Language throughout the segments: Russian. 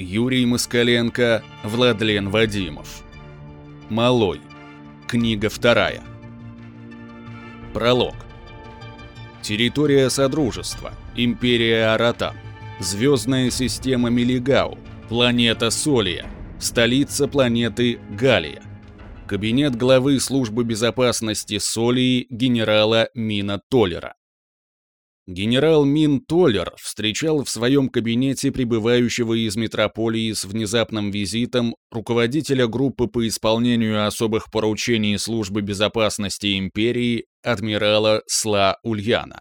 Юрий Москаленко, Владлен Вадимов. Малой. Книга вторая. Пролог. Территория Содружества. Империя Аратан. Звездная система Милигау. Планета Солия. Столица планеты Галия. Кабинет главы службы безопасности Солии генерала Мина Толлера. Генерал Мин Толлер встречал в своем кабинете прибывающего из метрополии с внезапным визитом руководителя группы по исполнению особых поручений службы безопасности империи адмирала Сла Ульяна.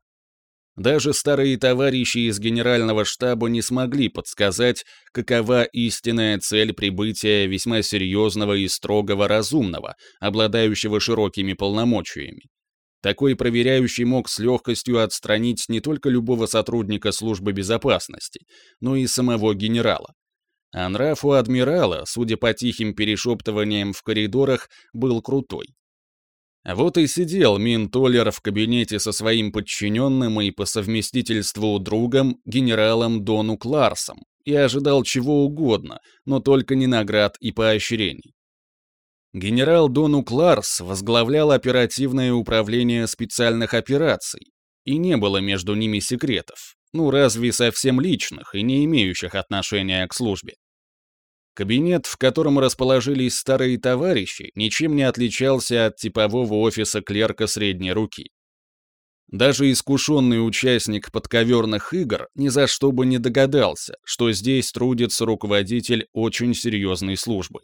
Даже старые товарищи из генерального штаба не смогли подсказать, какова истинная цель прибытия весьма серьезного и строгого разумного, обладающего широкими полномочиями. Такой проверяющий мог с легкостью отстранить не только любого сотрудника службы безопасности, но и самого генерала. А нрав у адмирала, судя по тихим перешептываниям в коридорах, был крутой. Вот и сидел Мин Толлер в кабинете со своим подчиненным и по совместительству другом, генералом Дону Кларсом, и ожидал чего угодно, но только не наград и поощрений. Генерал Дону Кларс возглавлял оперативное управление специальных операций, и не было между ними секретов, ну разве совсем личных и не имеющих отношения к службе. Кабинет, в котором расположились старые товарищи, ничем не отличался от типового офиса клерка средней руки. Даже искушенный участник подковерных игр ни за что бы не догадался, что здесь трудится руководитель очень серьезной службы.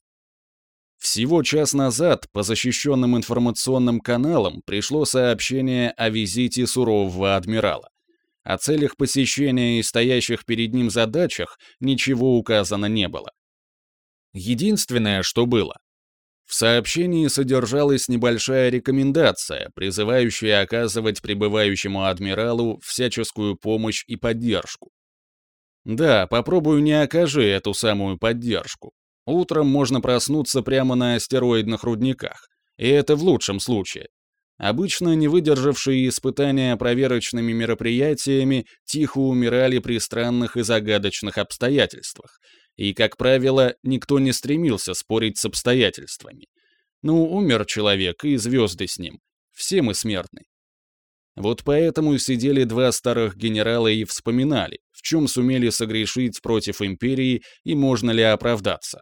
Всего час назад по защищенным информационным каналам пришло сообщение о визите сурового адмирала. О целях посещения и стоящих перед ним задачах ничего указано не было. Единственное, что было. В сообщении содержалась небольшая рекомендация, призывающая оказывать прибывающему адмиралу всяческую помощь и поддержку. Да, попробую не окажи эту самую поддержку. Утром можно проснуться прямо на астероидных рудниках. И это в лучшем случае. Обычно не выдержавшие испытания проверочными мероприятиями тихо умирали при странных и загадочных обстоятельствах. И, как правило, никто не стремился спорить с обстоятельствами. Ну, умер человек, и звезды с ним. Все мы смертны. Вот поэтому сидели два старых генерала и вспоминали, в чем сумели согрешить против империи и можно ли оправдаться.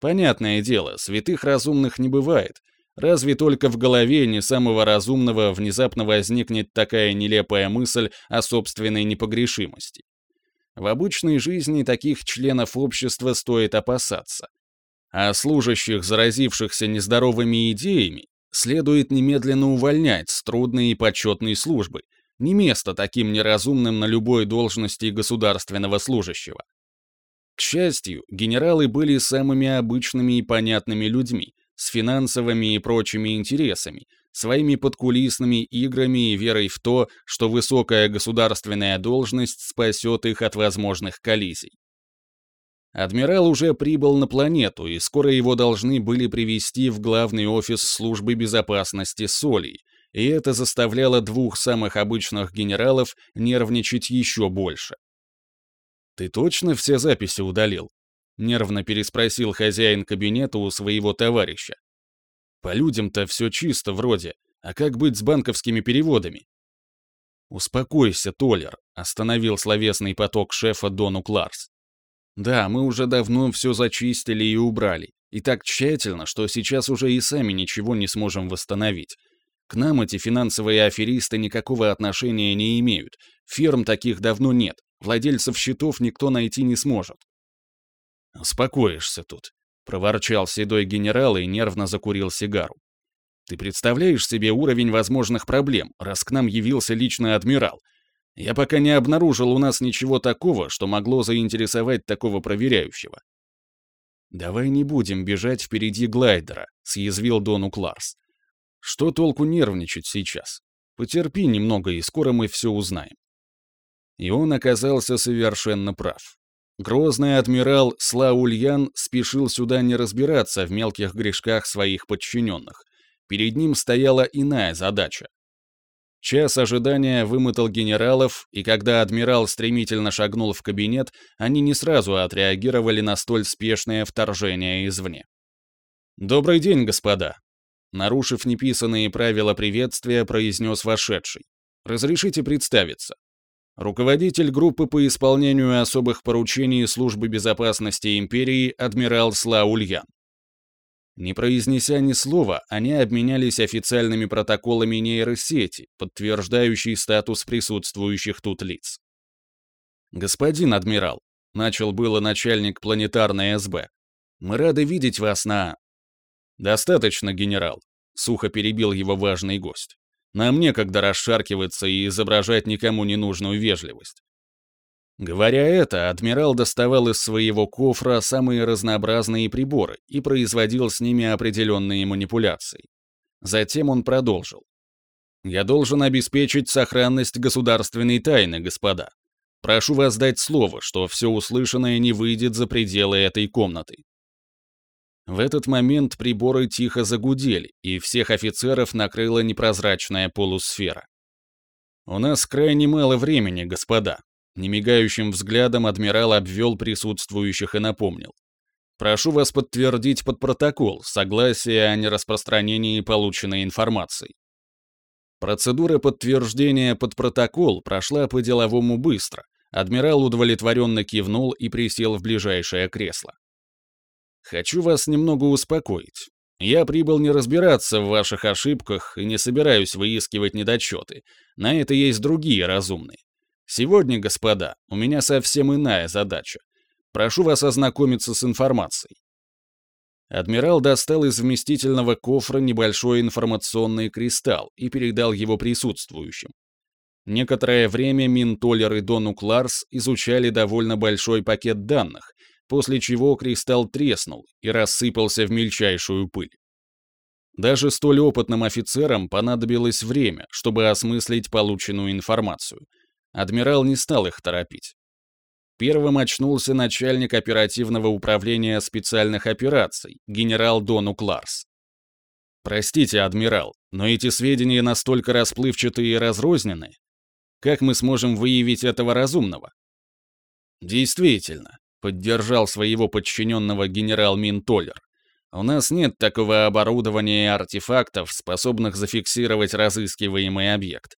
Понятное дело, святых разумных не бывает. Разве только в голове не самого разумного внезапно возникнет такая нелепая мысль о собственной непогрешимости. В обычной жизни таких членов общества стоит опасаться. А служащих, заразившихся нездоровыми идеями, следует немедленно увольнять с трудной и почетной службы. Не место таким неразумным на любой должности государственного служащего. К счастью, генералы были самыми обычными и понятными людьми, с финансовыми и прочими интересами, своими подкулисными играми и верой в то, что высокая государственная должность спасет их от возможных коллизий. Адмирал уже прибыл на планету, и скоро его должны были привести в главный офис службы безопасности Солей, и это заставляло двух самых обычных генералов нервничать еще больше. «Ты точно все записи удалил?» — нервно переспросил хозяин кабинета у своего товарища. «По людям-то все чисто вроде, а как быть с банковскими переводами?» «Успокойся, Толлер», — остановил словесный поток шефа Дону Кларс. «Да, мы уже давно все зачистили и убрали, и так тщательно, что сейчас уже и сами ничего не сможем восстановить. К нам эти финансовые аферисты никакого отношения не имеют, фирм таких давно нет, Владельцев счетов никто найти не сможет. «Успокоишься тут», — проворчал седой генерал и нервно закурил сигару. «Ты представляешь себе уровень возможных проблем, раз к нам явился личный адмирал? Я пока не обнаружил у нас ничего такого, что могло заинтересовать такого проверяющего». «Давай не будем бежать впереди глайдера», — съязвил Дону Кларс. «Что толку нервничать сейчас? Потерпи немного, и скоро мы все узнаем». И он оказался совершенно прав. Грозный адмирал Слаульян спешил сюда не разбираться в мелких грешках своих подчиненных. Перед ним стояла иная задача. Час ожидания вымотал генералов, и когда адмирал стремительно шагнул в кабинет, они не сразу отреагировали на столь спешное вторжение извне. «Добрый день, господа!» Нарушив неписанные правила приветствия, произнес вошедший. «Разрешите представиться. Руководитель группы по исполнению особых поручений Службы безопасности империи адмирал Слаульян. Не произнеся ни слова, они обменялись официальными протоколами нейросети, подтверждающей статус присутствующих тут лиц. «Господин адмирал», — начал было начальник планетарной СБ, — «мы рады видеть вас на...» «Достаточно, генерал», — сухо перебил его важный гость. «Нам некогда расшаркиваться и изображать никому ненужную вежливость. Говоря это, адмирал доставал из своего кофра самые разнообразные приборы и производил с ними определенные манипуляции. Затем он продолжил. «Я должен обеспечить сохранность государственной тайны, господа. Прошу вас дать слово, что все услышанное не выйдет за пределы этой комнаты». В этот момент приборы тихо загудели, и всех офицеров накрыла непрозрачная полусфера. «У нас крайне мало времени, господа», Немигающим взглядом адмирал обвел присутствующих и напомнил. «Прошу вас подтвердить под протокол согласие о нераспространении полученной информации». Процедура подтверждения под протокол прошла по-деловому быстро. Адмирал удовлетворенно кивнул и присел в ближайшее кресло. «Хочу вас немного успокоить. Я прибыл не разбираться в ваших ошибках и не собираюсь выискивать недочеты. На это есть другие разумные. Сегодня, господа, у меня совсем иная задача. Прошу вас ознакомиться с информацией. Адмирал достал из вместительного кофра небольшой информационный кристалл и передал его присутствующим. Некоторое время Минтолер и Донук Ларс изучали довольно большой пакет данных, после чего кристалл треснул и рассыпался в мельчайшую пыль. Даже столь опытным офицерам понадобилось время, чтобы осмыслить полученную информацию — Адмирал не стал их торопить. Первым очнулся начальник оперативного управления специальных операций, генерал Дону Кларс. «Простите, адмирал, но эти сведения настолько расплывчатые и разрозненные. Как мы сможем выявить этого разумного?» «Действительно», — поддержал своего подчиненного генерал Минтолер. «У нас нет такого оборудования и артефактов, способных зафиксировать разыскиваемый объект.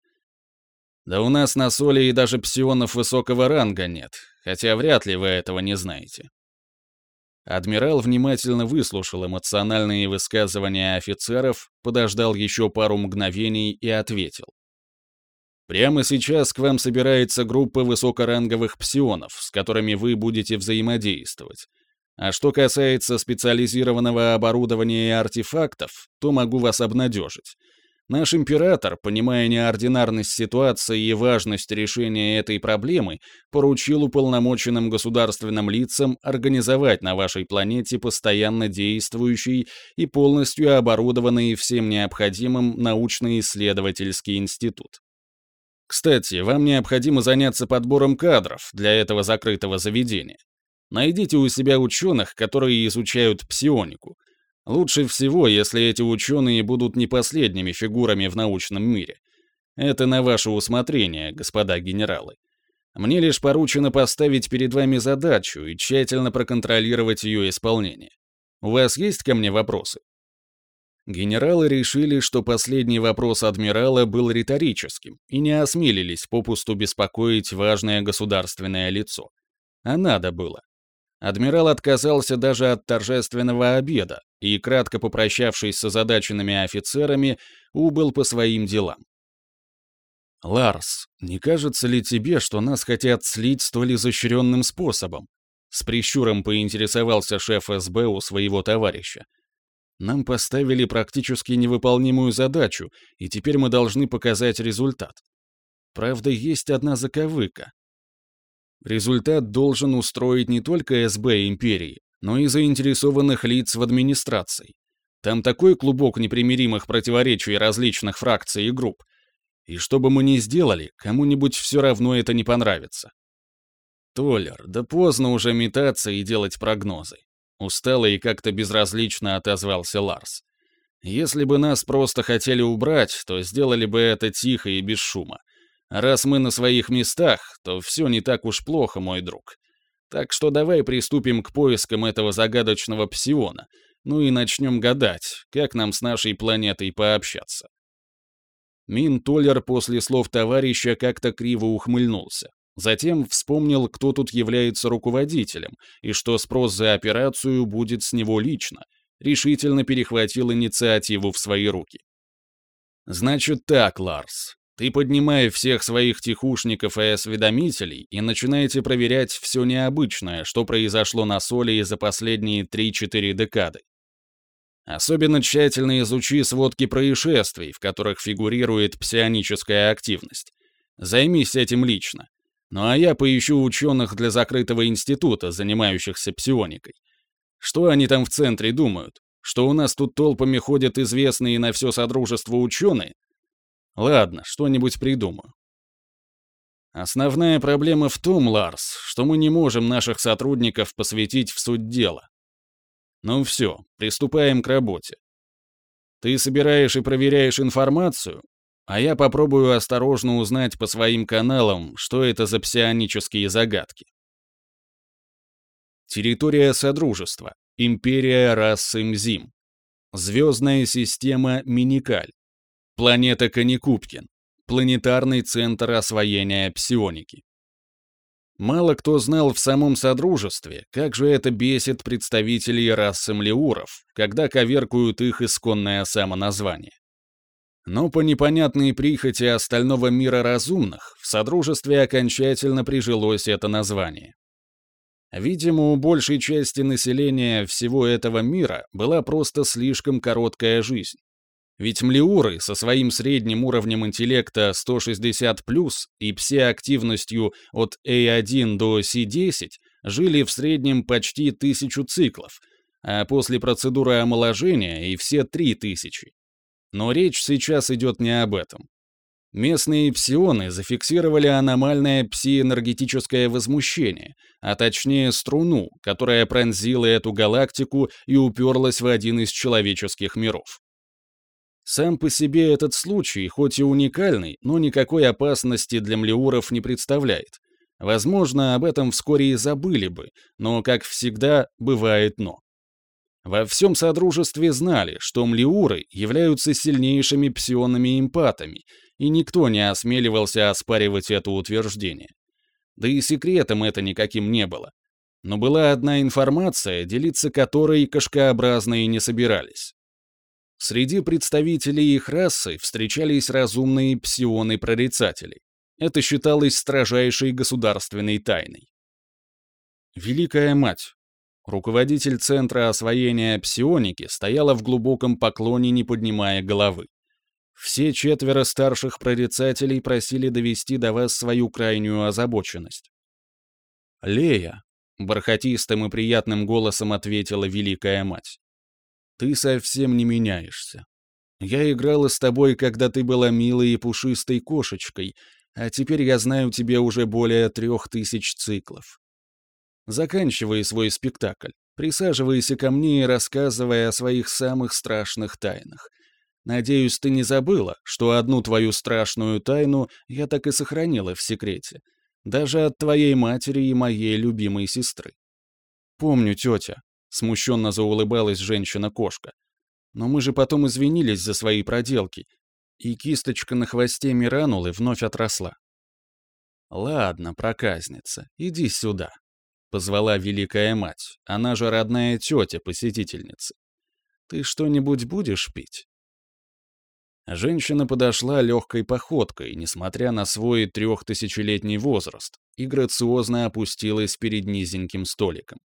Да у нас на соли и даже псионов высокого ранга нет, хотя вряд ли вы этого не знаете. Адмирал внимательно выслушал эмоциональные высказывания офицеров, подождал еще пару мгновений и ответил. Прямо сейчас к вам собирается группа высокоранговых псионов, с которыми вы будете взаимодействовать. А что касается специализированного оборудования и артефактов, то могу вас обнадежить. Наш император, понимая неординарность ситуации и важность решения этой проблемы, поручил уполномоченным государственным лицам организовать на вашей планете постоянно действующий и полностью оборудованный всем необходимым научно-исследовательский институт. Кстати, вам необходимо заняться подбором кадров для этого закрытого заведения. Найдите у себя ученых, которые изучают псионику — Лучше всего, если эти ученые будут не последними фигурами в научном мире. Это на ваше усмотрение, господа генералы. Мне лишь поручено поставить перед вами задачу и тщательно проконтролировать ее исполнение. У вас есть ко мне вопросы? Генералы решили, что последний вопрос адмирала был риторическим и не осмелились попусту беспокоить важное государственное лицо. А надо было. Адмирал отказался даже от торжественного обеда и, кратко попрощавшись с озадаченными офицерами, убыл по своим делам. «Ларс, не кажется ли тебе, что нас хотят слить столь изощренным способом?» С прищуром поинтересовался шеф СБ у своего товарища. «Нам поставили практически невыполнимую задачу, и теперь мы должны показать результат. Правда, есть одна заковыка. Результат должен устроить не только СБ империи, но и заинтересованных лиц в администрации. Там такой клубок непримиримых противоречий различных фракций и групп. И что бы мы ни сделали, кому-нибудь все равно это не понравится. Толлер, да поздно уже метаться и делать прогнозы. Устало и как-то безразлично отозвался Ларс. Если бы нас просто хотели убрать, то сделали бы это тихо и без шума. А раз мы на своих местах, то все не так уж плохо, мой друг. Так что давай приступим к поискам этого загадочного псиона, ну и начнем гадать, как нам с нашей планетой пообщаться. Мин Толлер после слов товарища как-то криво ухмыльнулся. Затем вспомнил, кто тут является руководителем, и что спрос за операцию будет с него лично, решительно перехватил инициативу в свои руки. «Значит так, Ларс. Ты поднимай всех своих тихушников и осведомителей и начинаете проверять все необычное, что произошло на Соли за последние 3-4 декады. Особенно тщательно изучи сводки происшествий, в которых фигурирует псионическая активность. Займись этим лично. Ну а я поищу ученых для закрытого института, занимающихся псионикой. Что они там в центре думают? Что у нас тут толпами ходят известные на все Содружество ученые? Ладно, что-нибудь придумаю. Основная проблема в том, Ларс, что мы не можем наших сотрудников посвятить в суть дела. Ну все, приступаем к работе. Ты собираешь и проверяешь информацию, а я попробую осторожно узнать по своим каналам, что это за псионические загадки. Территория Содружества. Империя расы Мзим. Звездная система Миникаль. Планета Каникупкин. Планетарный центр освоения псионики. Мало кто знал в самом Содружестве, как же это бесит представителей расы млеуров, когда коверкуют их исконное самоназвание. Но по непонятной прихоти остального мира разумных в Содружестве окончательно прижилось это название. Видимо, у большей части населения всего этого мира была просто слишком короткая жизнь. Ведь млеуры со своим средним уровнем интеллекта 160+, и псиактивностью от A1 до C10 жили в среднем почти тысячу циклов, а после процедуры омоложения и все 3000. Но речь сейчас идет не об этом. Местные псионы зафиксировали аномальное псиэнергетическое возмущение, а точнее струну, которая пронзила эту галактику и уперлась в один из человеческих миров. Сам по себе этот случай, хоть и уникальный, но никакой опасности для млеуров не представляет. Возможно, об этом вскоре и забыли бы, но, как всегда, бывает но. Во всем Содружестве знали, что млеуры являются сильнейшими псионами-эмпатами, и никто не осмеливался оспаривать это утверждение. Да и секретом это никаким не было. Но была одна информация, делиться которой кашкообразные не собирались. Среди представителей их расы встречались разумные псионы-прорицатели. Это считалось строжайшей государственной тайной. Великая мать, Руководитель Центра освоения псионики стояла в глубоком поклоне, не поднимая головы. Все четверо старших прорицателей просили довести до вас свою крайнюю озабоченность. «Лея», — бархатистым и приятным голосом ответила Великая Мать, — «ты совсем не меняешься. Я играла с тобой, когда ты была милой и пушистой кошечкой, а теперь я знаю тебе уже более трех тысяч циклов. Заканчивай свой спектакль, присаживайся ко мне и рассказывай о своих самых страшных тайнах. Надеюсь, ты не забыла, что одну твою страшную тайну я так и сохранила в секрете. Даже от твоей матери и моей любимой сестры. Помню, тетя, смущенно заулыбалась женщина-кошка. Но мы же потом извинились за свои проделки, и кисточка на хвосте Миранулы вновь отросла. Ладно, проказница, иди сюда. Позвала Великая Мать, она же родная тетя посетительницы. «Ты что-нибудь будешь пить?» Женщина подошла легкой походкой, несмотря на свой трехтысячелетний возраст, и грациозно опустилась перед низеньким столиком.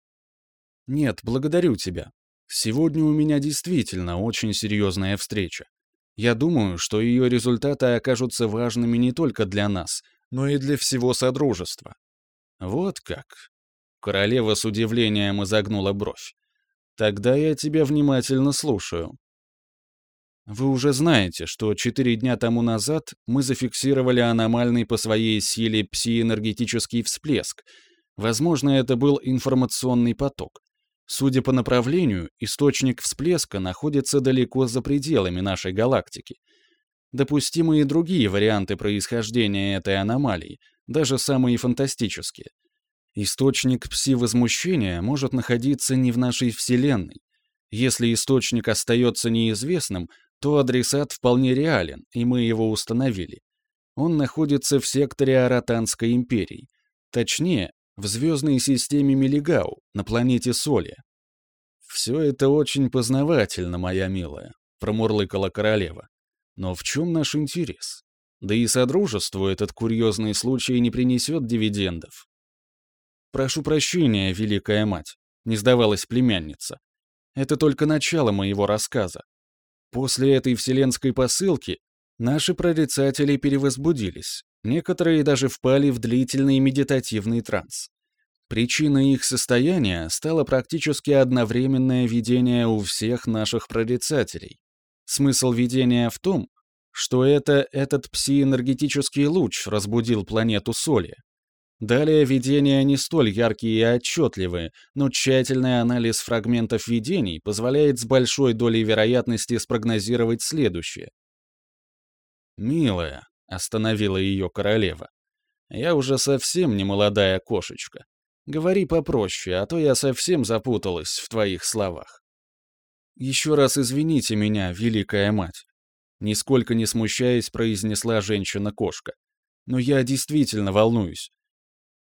«Нет, благодарю тебя. Сегодня у меня действительно очень серьезная встреча. Я думаю, что ее результаты окажутся важными не только для нас, но и для всего Содружества». «Вот как», Королева с удивлением изогнула бровь. «Тогда я тебя внимательно слушаю». Вы уже знаете, что четыре дня тому назад мы зафиксировали аномальный по своей силе псиэнергетический всплеск. Возможно, это был информационный поток. Судя по направлению, источник всплеска находится далеко за пределами нашей галактики. Допустимы и другие варианты происхождения этой аномалии, даже самые фантастические. Источник пси-возмущения может находиться не в нашей Вселенной. Если источник остается неизвестным, то адресат вполне реален, и мы его установили. Он находится в секторе Аратанской империи. Точнее, в звездной системе Мелигау, на планете Соли. «Все это очень познавательно, моя милая», — промурлыкала королева. «Но в чем наш интерес? Да и содружеству этот курьезный случай не принесет дивидендов». «Прошу прощения, великая мать», — не сдавалась племянница. «Это только начало моего рассказа. После этой вселенской посылки наши прорицатели перевозбудились, некоторые даже впали в длительный медитативный транс. Причиной их состояния стало практически одновременное видение у всех наших прорицателей. Смысл видения в том, что это этот псиэнергетический луч разбудил планету Соли. Далее видения не столь яркие и отчетливые, но тщательный анализ фрагментов видений позволяет с большой долей вероятности спрогнозировать следующее. «Милая», — остановила ее королева, — «я уже совсем не молодая кошечка. Говори попроще, а то я совсем запуталась в твоих словах». «Еще раз извините меня, великая мать», — нисколько не смущаясь, произнесла женщина-кошка. «Но я действительно волнуюсь.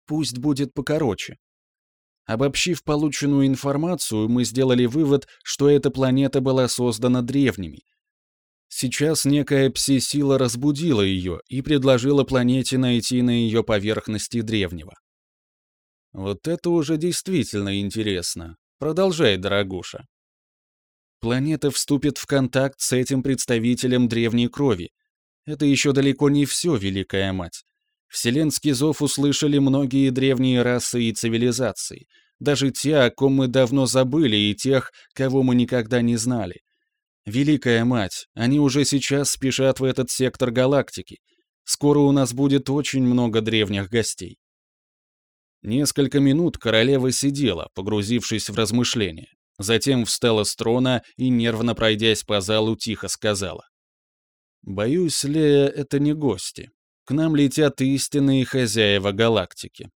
Пусть будет покороче. Обобщив полученную информацию, мы сделали вывод, что эта планета была создана древними. Сейчас некая пси-сила разбудила ее и предложила планете найти на ее поверхности древнего. Вот это уже действительно интересно. Продолжай, дорогуша. Планета вступит в контакт с этим представителем древней крови. Это еще далеко не все, Великая Мать. Вселенский зов услышали многие древние расы и цивилизации, даже те, о ком мы давно забыли, и тех, кого мы никогда не знали. Великая Мать, они уже сейчас спешат в этот сектор галактики. Скоро у нас будет очень много древних гостей. Несколько минут королева сидела, погрузившись в размышления. Затем встала с трона и, нервно пройдясь по залу, тихо сказала. «Боюсь, Лея, это не гости. К нам летят истинные хозяева галактики.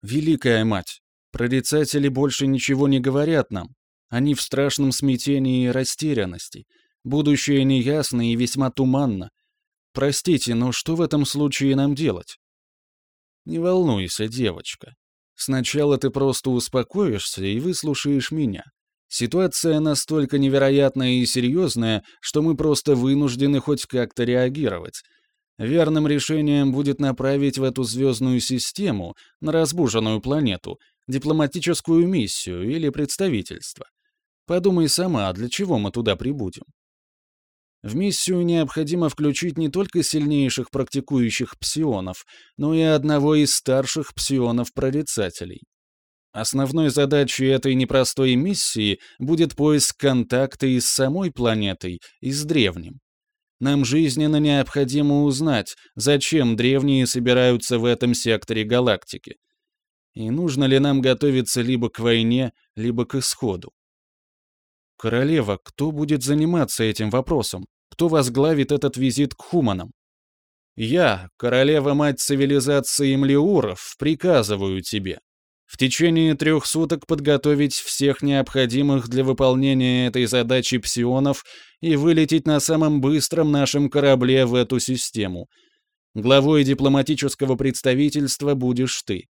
Великая мать, прорицатели больше ничего не говорят нам. Они в страшном смятении и растерянности. Будущее неясно и весьма туманно. Простите, но что в этом случае нам делать? Не волнуйся, девочка. Сначала ты просто успокоишься и выслушаешь меня. Ситуация настолько невероятная и серьезная, что мы просто вынуждены хоть как-то реагировать, Верным решением будет направить в эту звездную систему, на разбуженную планету, дипломатическую миссию или представительство. Подумай сама, для чего мы туда прибудем. В миссию необходимо включить не только сильнейших практикующих псионов, но и одного из старших псионов-прорицателей. Основной задачей этой непростой миссии будет поиск контакта и с самой планетой, и с древним. Нам жизненно необходимо узнать, зачем древние собираются в этом секторе галактики. И нужно ли нам готовиться либо к войне, либо к исходу. Королева, кто будет заниматься этим вопросом? Кто возглавит этот визит к хуманам? Я, королева-мать цивилизации Млеуров, приказываю тебе в течение трех суток подготовить всех необходимых для выполнения этой задачи псионов и вылететь на самом быстром нашем корабле в эту систему. Главой дипломатического представительства будешь ты.